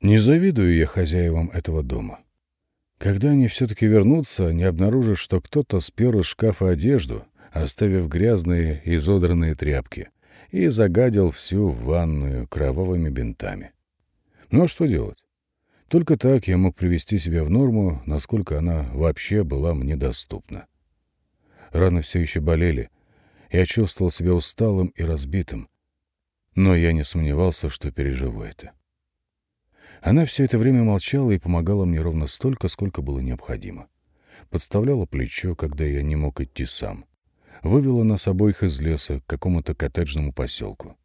Не завидую я хозяевам этого дома. Когда они все-таки вернутся, они обнаружат, что кто-то спер из шкафа одежду, оставив грязные изодранные тряпки, и загадил всю ванную кровавыми бинтами. Ну а что делать? Только так я мог привести себя в норму, насколько она вообще была мне доступна. Раны все еще болели. Я чувствовал себя усталым и разбитым. Но я не сомневался, что переживу это. Она все это время молчала и помогала мне ровно столько, сколько было необходимо. Подставляла плечо, когда я не мог идти сам. Вывела нас обоих из леса к какому-то коттеджному поселку.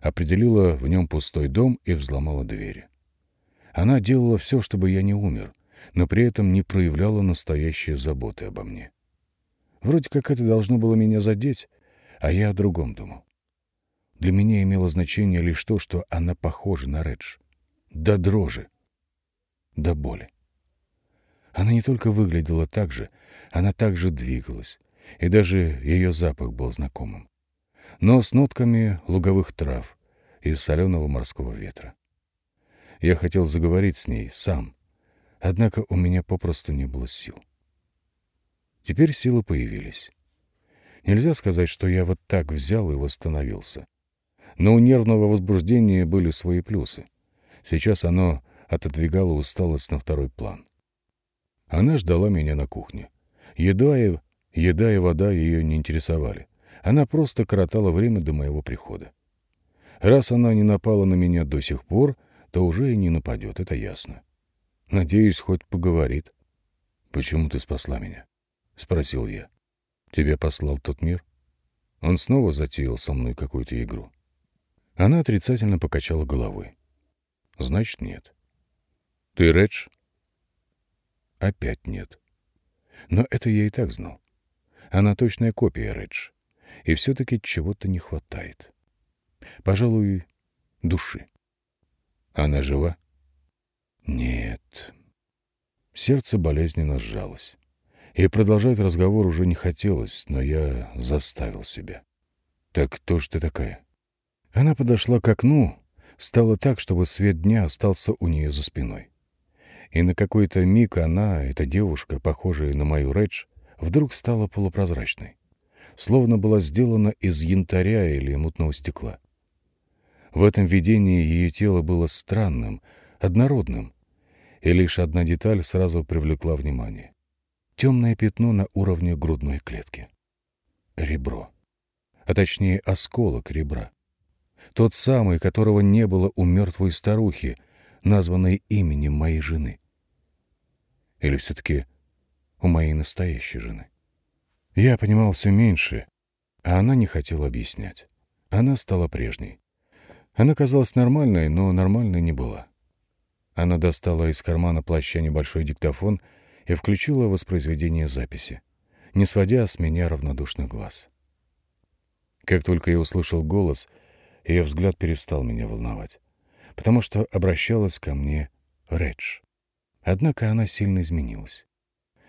Определила в нем пустой дом и взломала двери. Она делала все, чтобы я не умер, но при этом не проявляла настоящей заботы обо мне. Вроде как это должно было меня задеть, а я о другом думал. Для меня имело значение лишь то, что она похожа на Редж до дрожи, до боли. Она не только выглядела так же, она также двигалась, и даже ее запах был знакомым, но с нотками луговых трав и соленого морского ветра. Я хотел заговорить с ней сам, однако у меня попросту не было сил. Теперь силы появились. Нельзя сказать, что я вот так взял и восстановился. Но у нервного возбуждения были свои плюсы — Сейчас оно отодвигало усталость на второй план. Она ждала меня на кухне. Еда и, еда и вода ее не интересовали. Она просто коротала время до моего прихода. Раз она не напала на меня до сих пор, то уже и не нападет, это ясно. Надеюсь, хоть поговорит. «Почему ты спасла меня?» — спросил я. «Тебя послал тот мир?» Он снова затеял со мной какую-то игру. Она отрицательно покачала головой. Значит, нет. Ты Редж? Опять нет. Но это я и так знал. Она точная копия Редж. И все-таки чего-то не хватает. Пожалуй, души. Она жива? Нет. Сердце болезненно сжалось. И продолжать разговор уже не хотелось, но я заставил себя. «Так кто ж ты такая?» Она подошла к окну, Стало так, чтобы свет дня остался у нее за спиной. И на какой-то миг она, эта девушка, похожая на мою Редж, вдруг стала полупрозрачной, словно была сделана из янтаря или мутного стекла. В этом видении ее тело было странным, однородным, и лишь одна деталь сразу привлекла внимание. Темное пятно на уровне грудной клетки. Ребро. А точнее, осколок ребра. Тот самый, которого не было у мертвой старухи, названной именем моей жены. Или все-таки у моей настоящей жены. Я понимал все меньше, а она не хотела объяснять. Она стала прежней. Она казалась нормальной, но нормальной не была. Она достала из кармана плаща небольшой диктофон и включила воспроизведение записи, не сводя с меня равнодушных глаз. Как только я услышал голос — ее взгляд перестал меня волновать, потому что обращалась ко мне Редж. Однако она сильно изменилась.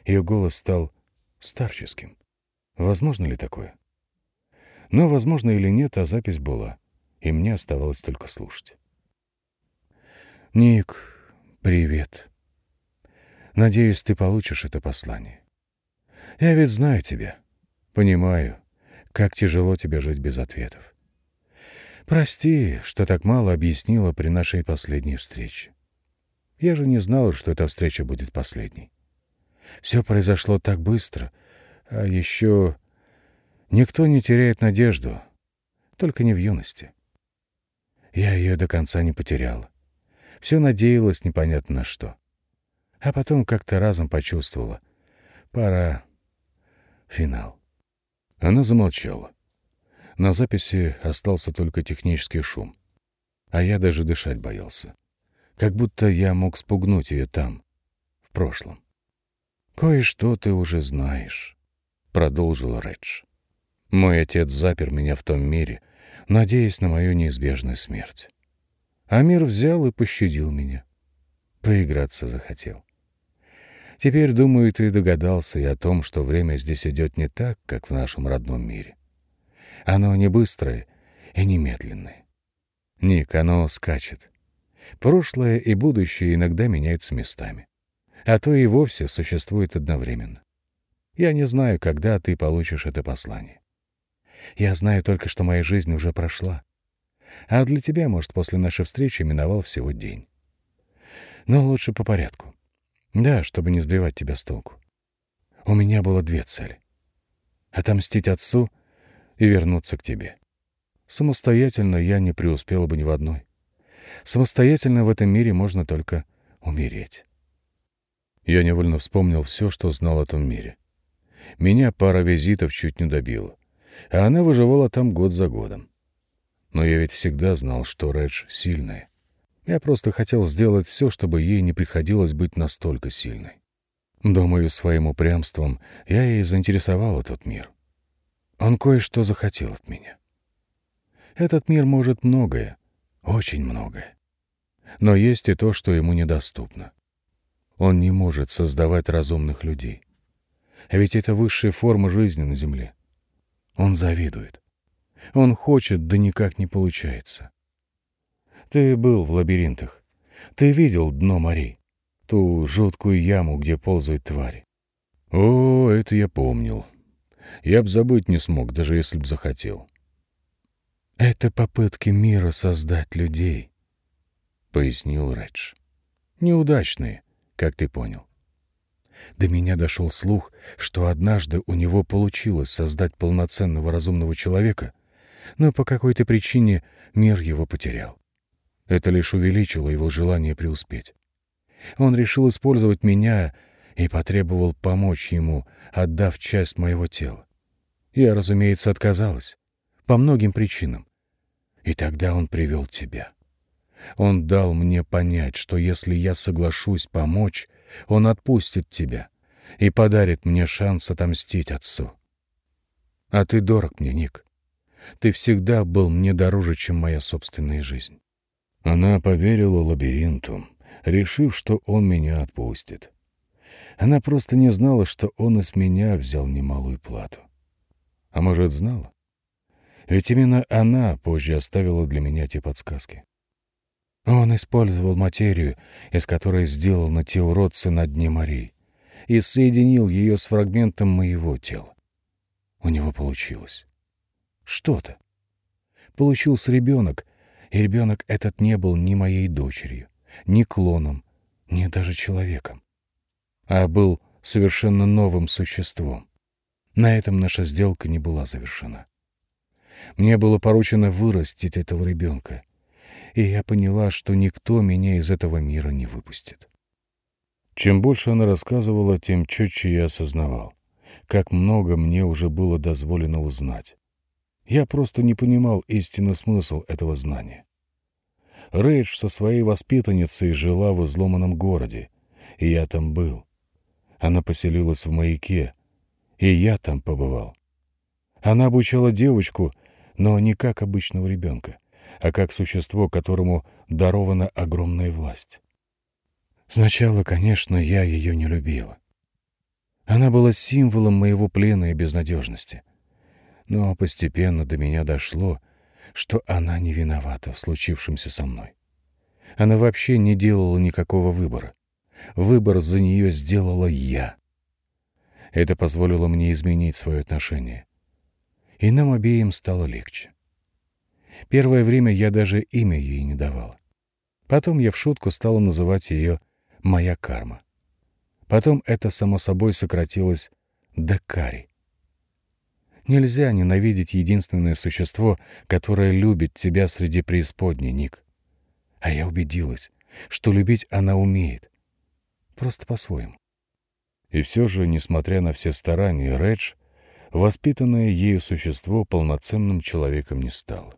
Ее голос стал старческим. Возможно ли такое? Но, возможно или нет, а запись была, и мне оставалось только слушать. «Ник, привет. Надеюсь, ты получишь это послание. Я ведь знаю тебя, понимаю, как тяжело тебе жить без ответов. Прости, что так мало объяснила при нашей последней встрече. Я же не знал, что эта встреча будет последней. Все произошло так быстро, а еще никто не теряет надежду, только не в юности. Я ее до конца не потеряла. Все надеялась непонятно на что. А потом как-то разом почувствовала. Пора. Финал. Она замолчала. На записи остался только технический шум. А я даже дышать боялся. Как будто я мог спугнуть ее там, в прошлом. «Кое-что ты уже знаешь», — продолжила Редж. «Мой отец запер меня в том мире, надеясь на мою неизбежную смерть. А мир взял и пощадил меня. Поиграться захотел. Теперь, думаю, ты догадался и о том, что время здесь идет не так, как в нашем родном мире. Оно не быстрое и не медленное. Ник, оно скачет. Прошлое и будущее иногда меняются местами. А то и вовсе существуют одновременно. Я не знаю, когда ты получишь это послание. Я знаю только, что моя жизнь уже прошла. А для тебя, может, после нашей встречи миновал всего день. Но лучше по порядку. Да, чтобы не сбивать тебя с толку. У меня было две цели. Отомстить отцу и вернуться к тебе. Самостоятельно я не преуспела бы ни в одной. Самостоятельно в этом мире можно только умереть. Я невольно вспомнил все, что знал о том мире. Меня пара визитов чуть не добила, а она выживала там год за годом. Но я ведь всегда знал, что Редж сильная. Я просто хотел сделать все, чтобы ей не приходилось быть настолько сильной. Думаю, своим упрямством я ей заинтересовал этот мир. Он кое-что захотел от меня. Этот мир может многое, очень многое. Но есть и то, что ему недоступно. Он не может создавать разумных людей. Ведь это высшая форма жизни на Земле. Он завидует. Он хочет, да никак не получается. Ты был в лабиринтах. Ты видел дно морей. Ту жуткую яму, где ползают твари. О, это я помнил. Я б забыть не смог, даже если б захотел. Это попытки мира создать людей, — пояснил Редж. Неудачные, как ты понял. До меня дошел слух, что однажды у него получилось создать полноценного разумного человека, но по какой-то причине мир его потерял. Это лишь увеличило его желание преуспеть. Он решил использовать меня и потребовал помочь ему, отдав часть моего тела. Я, разумеется, отказалась. По многим причинам. И тогда он привел тебя. Он дал мне понять, что если я соглашусь помочь, он отпустит тебя и подарит мне шанс отомстить отцу. А ты дорог мне, Ник. Ты всегда был мне дороже, чем моя собственная жизнь. Она поверила лабиринту, решив, что он меня отпустит. Она просто не знала, что он из меня взял немалую плату. А может, знала? Ведь именно она позже оставила для меня те подсказки. Он использовал материю, из которой сделал на те уродцы на дне морей, и соединил ее с фрагментом моего тела. У него получилось. Что-то. Получился ребенок, и ребенок этот не был ни моей дочерью, ни клоном, ни даже человеком, а был совершенно новым существом. На этом наша сделка не была завершена. Мне было поручено вырастить этого ребенка, и я поняла, что никто меня из этого мира не выпустит. Чем больше она рассказывала, тем четче я осознавал, как много мне уже было дозволено узнать. Я просто не понимал истинный смысл этого знания. Рейдж со своей воспитанницей жила в изломанном городе, и я там был. Она поселилась в маяке, и я там побывал. Она обучала девочку, но не как обычного ребенка, а как существо, которому дарована огромная власть. Сначала, конечно, я ее не любила. Она была символом моего плена и безнадежности. Но постепенно до меня дошло, что она не виновата в случившемся со мной. Она вообще не делала никакого выбора. Выбор за нее сделала я. Это позволило мне изменить свое отношение. И нам обеим стало легче. Первое время я даже имя ей не давала. Потом я в шутку стала называть ее «моя карма». Потом это, само собой, сократилось до Кари. Нельзя ненавидеть единственное существо, которое любит тебя среди преисподней, Ник. А я убедилась, что любить она умеет. Просто по-своему. И все же, несмотря на все старания, Редж, воспитанное ею существо, полноценным человеком не стало.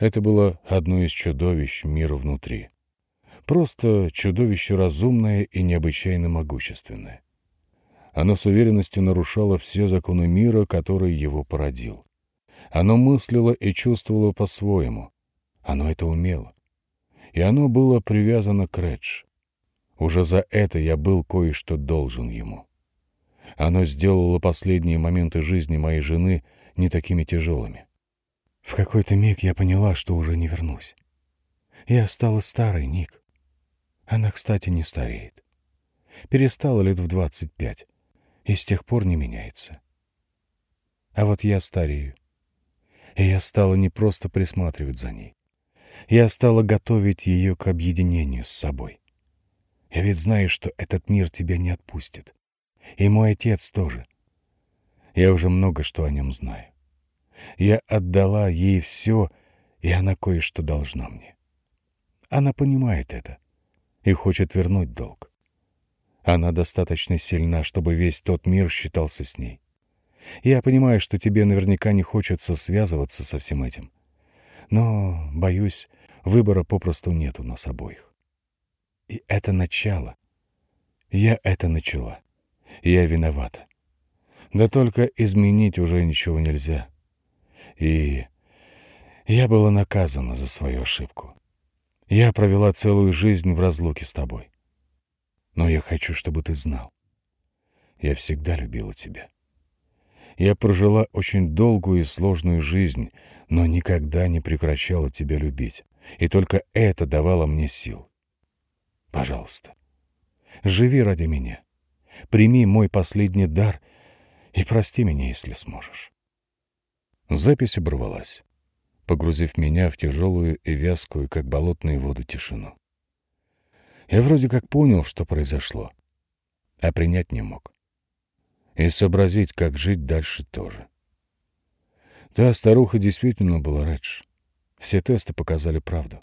Это было одно из чудовищ мира внутри. Просто чудовище разумное и необычайно могущественное. Оно с уверенностью нарушало все законы мира, который его породил. Оно мыслило и чувствовало по-своему. Оно это умело. И оно было привязано к Редж. Уже за это я был кое-что должен ему. Оно сделало последние моменты жизни моей жены не такими тяжелыми. В какой-то миг я поняла, что уже не вернусь. Я стала старой, Ник. Она, кстати, не стареет. Перестала лет в двадцать пять, и с тех пор не меняется. А вот я старею. И я стала не просто присматривать за ней. Я стала готовить ее к объединению с собой. Я ведь знаю, что этот мир тебя не отпустит. И мой отец тоже. Я уже много что о нем знаю. Я отдала ей все, и она кое-что должна мне. Она понимает это и хочет вернуть долг. Она достаточно сильна, чтобы весь тот мир считался с ней. Я понимаю, что тебе наверняка не хочется связываться со всем этим. Но, боюсь, выбора попросту нет у нас обоих. И это начало. Я это начала. Я виновата. Да только изменить уже ничего нельзя. И я была наказана за свою ошибку. Я провела целую жизнь в разлуке с тобой. Но я хочу, чтобы ты знал. Я всегда любила тебя. Я прожила очень долгую и сложную жизнь, но никогда не прекращала тебя любить. И только это давало мне сил. Пожалуйста, живи ради меня. Прими мой последний дар и прости меня, если сможешь. Запись оборвалась, погрузив меня в тяжелую и вязкую, как болотные воды, тишину. Я вроде как понял, что произошло, а принять не мог. И сообразить, как жить дальше тоже. Та старуха действительно была Редж. Все тесты показали правду.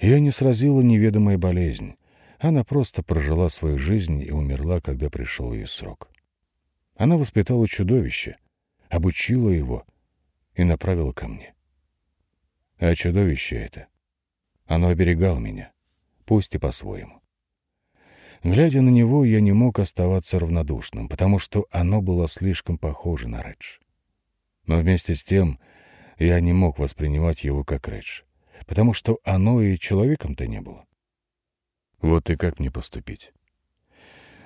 Ее не сразила неведомая болезнь. Она просто прожила свою жизнь и умерла, когда пришел ее срок. Она воспитала чудовище, обучила его и направила ко мне. А чудовище это, оно оберегало меня пусть и по-своему. Глядя на него, я не мог оставаться равнодушным, потому что оно было слишком похоже на Редж. Но вместе с тем я не мог воспринимать его как Редж, потому что оно и человеком-то не было. Вот и как мне поступить?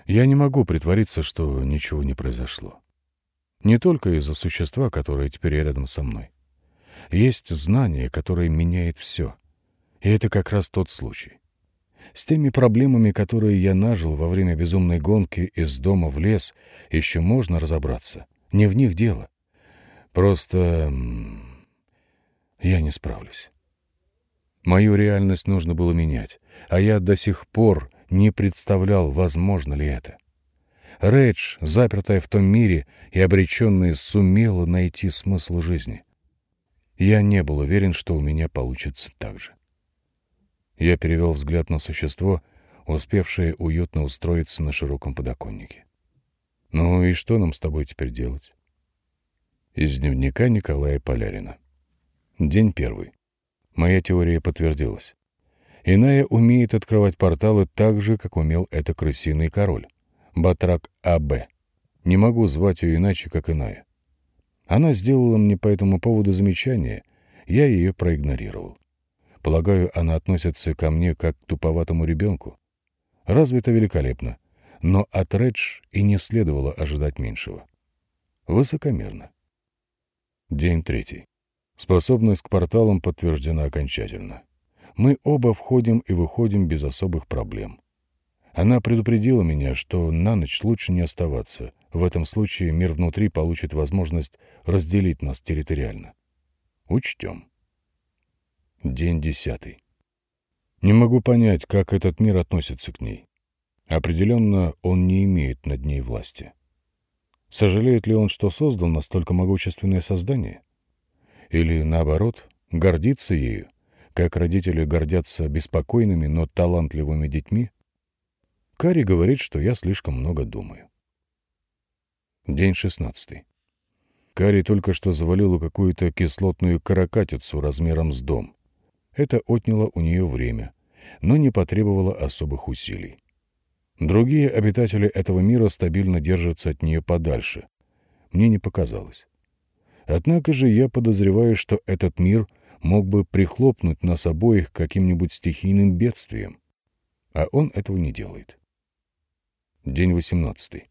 Я не могу притвориться, что ничего не произошло. Не только из-за существа, которое теперь рядом со мной. Есть знание, которое меняет все. И это как раз тот случай. С теми проблемами, которые я нажил во время безумной гонки из дома в лес, еще можно разобраться. Не в них дело. Просто я не справлюсь. Мою реальность нужно было менять, а я до сих пор не представлял, возможно ли это. Рэдж, запертая в том мире и обреченная, сумела найти смысл жизни. Я не был уверен, что у меня получится так же. Я перевел взгляд на существо, успевшее уютно устроиться на широком подоконнике. «Ну и что нам с тобой теперь делать?» Из дневника Николая Полярина. День первый. Моя теория подтвердилась. Иная умеет открывать порталы так же, как умел это крысиный король. Батрак А.Б. Не могу звать ее иначе, как иная. Она сделала мне по этому поводу замечание, я ее проигнорировал. Полагаю, она относится ко мне как к туповатому ребенку. Развито великолепно, но от Редж и не следовало ожидать меньшего. Высокомерно. День третий. Способность к порталам подтверждена окончательно. Мы оба входим и выходим без особых проблем. Она предупредила меня, что на ночь лучше не оставаться. В этом случае мир внутри получит возможность разделить нас территориально. Учтем. День десятый. Не могу понять, как этот мир относится к ней. Определенно, он не имеет над ней власти. Сожалеет ли он, что создал настолько могущественное создание? Или, наоборот, гордится ею, как родители гордятся беспокойными, но талантливыми детьми? Кари говорит, что я слишком много думаю. День шестнадцатый. Кари только что завалила какую-то кислотную каракатицу размером с дом. Это отняло у нее время, но не потребовало особых усилий. Другие обитатели этого мира стабильно держатся от нее подальше. Мне не показалось. Однако же я подозреваю, что этот мир мог бы прихлопнуть нас обоих каким-нибудь стихийным бедствием. А он этого не делает. День восемнадцатый.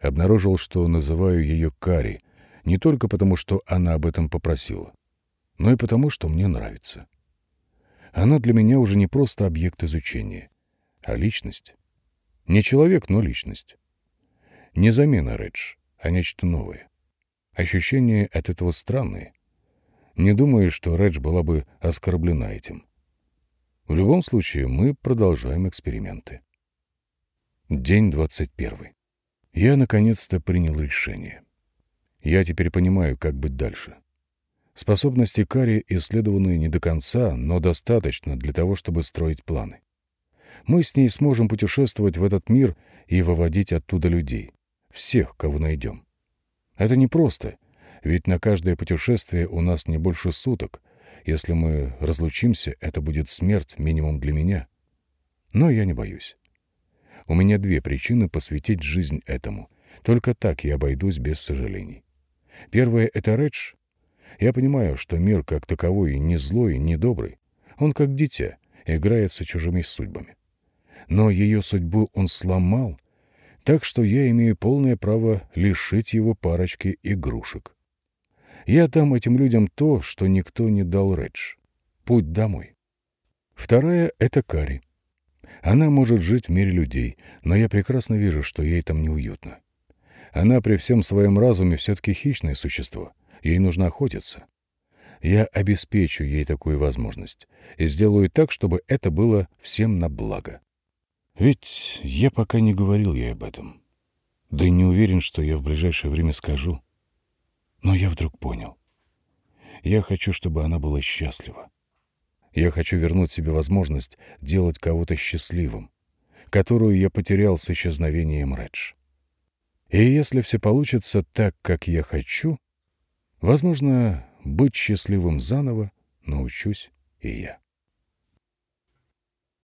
Обнаружил, что называю ее Кари, не только потому, что она об этом попросила, но и потому, что мне нравится. Она для меня уже не просто объект изучения, а личность. Не человек, но личность. Не замена Редж, а нечто новое. Ощущения от этого странные. Не думаю, что Редж была бы оскорблена этим. В любом случае, мы продолжаем эксперименты. День 21. Я наконец-то принял решение. Я теперь понимаю, как быть дальше. Способности Кари исследованы не до конца, но достаточно для того, чтобы строить планы. Мы с ней сможем путешествовать в этот мир и выводить оттуда людей. Всех, кого найдем. Это непросто, ведь на каждое путешествие у нас не больше суток. Если мы разлучимся, это будет смерть минимум для меня. Но я не боюсь. У меня две причины посвятить жизнь этому. Только так я обойдусь без сожалений. Первое — это Редж, я понимаю, что мир как таковой не злой, не добрый. Он как дитя, играется чужими судьбами. Но ее судьбу он сломал, так что я имею полное право лишить его парочки игрушек. Я дам этим людям то, что никто не дал Редж. Путь домой. Вторая — это Кари. Она может жить в мире людей, но я прекрасно вижу, что ей там неуютно. Она при всем своем разуме все-таки хищное существо — Ей нужно охотиться. Я обеспечу ей такую возможность и сделаю так, чтобы это было всем на благо. Ведь я пока не говорил ей об этом. Да и не уверен, что я в ближайшее время скажу. Но я вдруг понял. Я хочу, чтобы она была счастлива. Я хочу вернуть себе возможность делать кого-то счастливым, которую я потерял с исчезновением Редж. И если все получится так, как я хочу, Возможно, быть счастливым заново научусь и я.